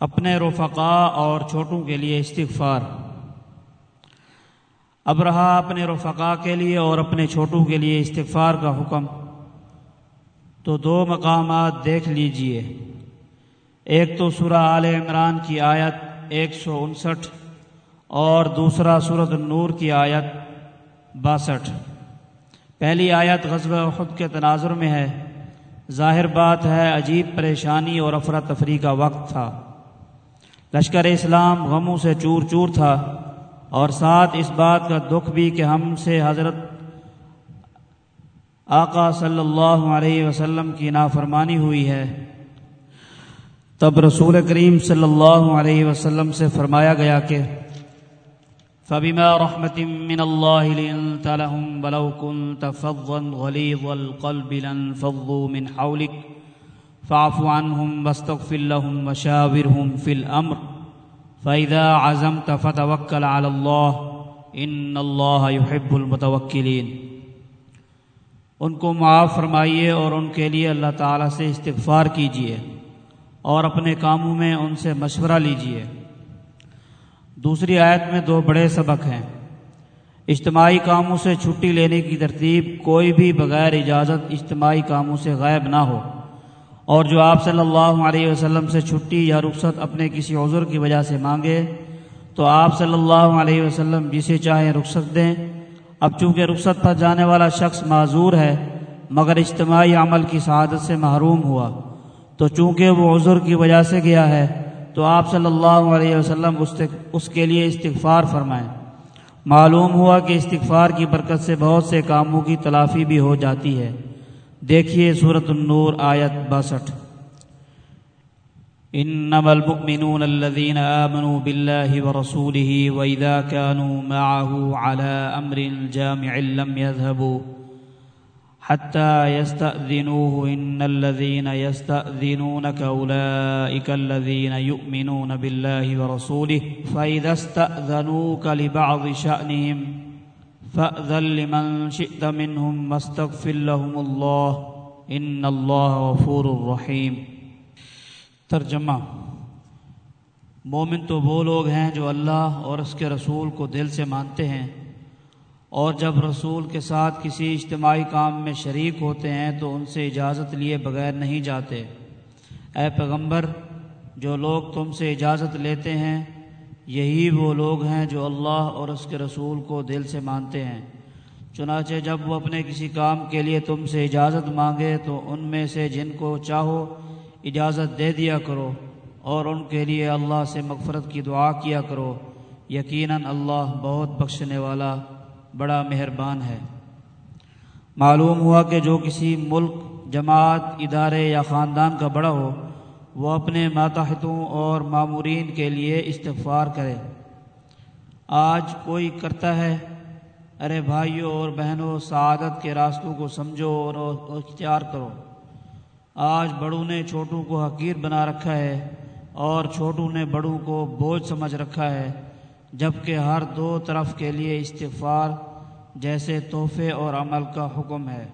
اپنے رفقا اور چھوٹوں کے لیے استغفار۔ اب رہا اپنے رفقا کے لیے اور اپنے چھوٹوں کے لیے استغفار کا حکم۔ تو دو مقامات دیکھ لیجیے۔ ایک تو سورہ آل عمران کی آیت ایک سو انسٹھ اور دوسرا سورت النور کی آیت باسٹھ۔ پہلی آیت غزب خود کے تناظر میں ہے۔ ظاہر بات ہے، عجیب پریشانی اور افراتفری کا وقت تھا۔ لشکر اسلام غموں سے چور چور تھا اور ساتھ اس بات کا دکھ بھی کہ ہم سے حضرت آقا صلی اللہ علیہ وسلم کی نافرمانی ہوئی ہے۔ تب رسول کریم صلی اللہ علیہ وسلم سے فرمایا گیا کہ، فبما رحمة من الله لنت لهم ولو كنت فظا غليظ القلب لانفضوا من حولك فاعف عنهم واستغفر لهم وشاورهم في الأمر فإذا عزمت فتوكل على الله إن الله يحب المتوكلين۔ ان کو معاف فرمائیے اور ان کے لیے اللہ تعالیٰ سے استغفار کیجیے اور اپنے کاموں میں ان سے مشورہ لیجیے۔ دوسری آیت میں دو بڑے سبق ہیں۔ اجتماعی کاموں سے چھٹی لینے کی ترتیب کوئی بھی بغیر اجازت اجتماعی کاموں سے غائب نہ ہو۔ اور جو آپ صلی اللہ علیہ وسلم سے چھٹی یا رخصت اپنے کسی عذر کی وجہ سے مانگے، تو آپ صلی اللہ علیہ وسلم جسے چاہیں رخصت دیں۔ اب چونکہ رخصت پر جانے والا شخص معذور ہے، مگر اجتماعی عمل کی سعادت سے محروم ہوا، تو چونکہ وہ عذر کی وجہ سے گیا ہے، تو آپ صلی اللہ علیہ وسلم اس کے لیے استغفار فرمائیں۔ معلوم ہوا کہ استغفار کی برکت سے بہت سے کاموں کی تلافی بھی ہو جاتی ہے۔ دیکھیے صورت النور آیت باسٹھ انما المؤمنون الذين آمنوا بالله ورسوله وإذا كانوا معه على أمر جامع لم يذهبوا حتى يستأذنوه إن الذين يستأذنونك أولئك الذين يؤمنون بالله ورسوله فإذا استأذنوك لبعض شأنهم فأذن لمن شئت منهم واستغفر لهم الله إن الله غفور الرحيم ترجمہ مومن تو وہ لوگ ہیں جو اللہ اور اس کے رسول کو دل سے مانتے ہیں اور جب رسول کے ساتھ کسی اجتماعی کام میں شریک ہوتے ہیں تو ان سے اجازت لیے بغیر نہیں جاتے۔ اے پیغمبر، جو لوگ تم سے اجازت لیتے ہیں یہی وہ لوگ ہیں جو اللہ اور اس کے رسول کو دل سے مانتے ہیں۔ چنانچہ جب وہ اپنے کسی کام کے لیے تم سے اجازت مانگے تو ان میں سے جن کو چاہو اجازت دے دیا کرو اور ان کے لیے اللہ سے مغفرت کی دعا کیا کرو۔ یقیناً اللہ بہت بخشنے والا بڑا مہربان ہے۔ معلوم ہوا کہ جو کسی ملک، جماعت، ادارے یا خاندان کا بڑا ہو وہ اپنے ماتحتوں اور معمورین کے لیے استغفار کرے۔ آج کوئی کرتا ہے؟ ارے بھائیوں اور بہنوں، سعادت کے راستوں کو سمجھو اور اختیار کرو۔ آج بڑوں نے چھوٹوں کو حقیر بنا رکھا ہے اور چھوٹوں نے بڑوں کو بوجھ سمجھ رکھا ہے، جبکہ ہر دو طرف کے لیے استغفار جیسے تحفے اور عمل کا حکم ہے۔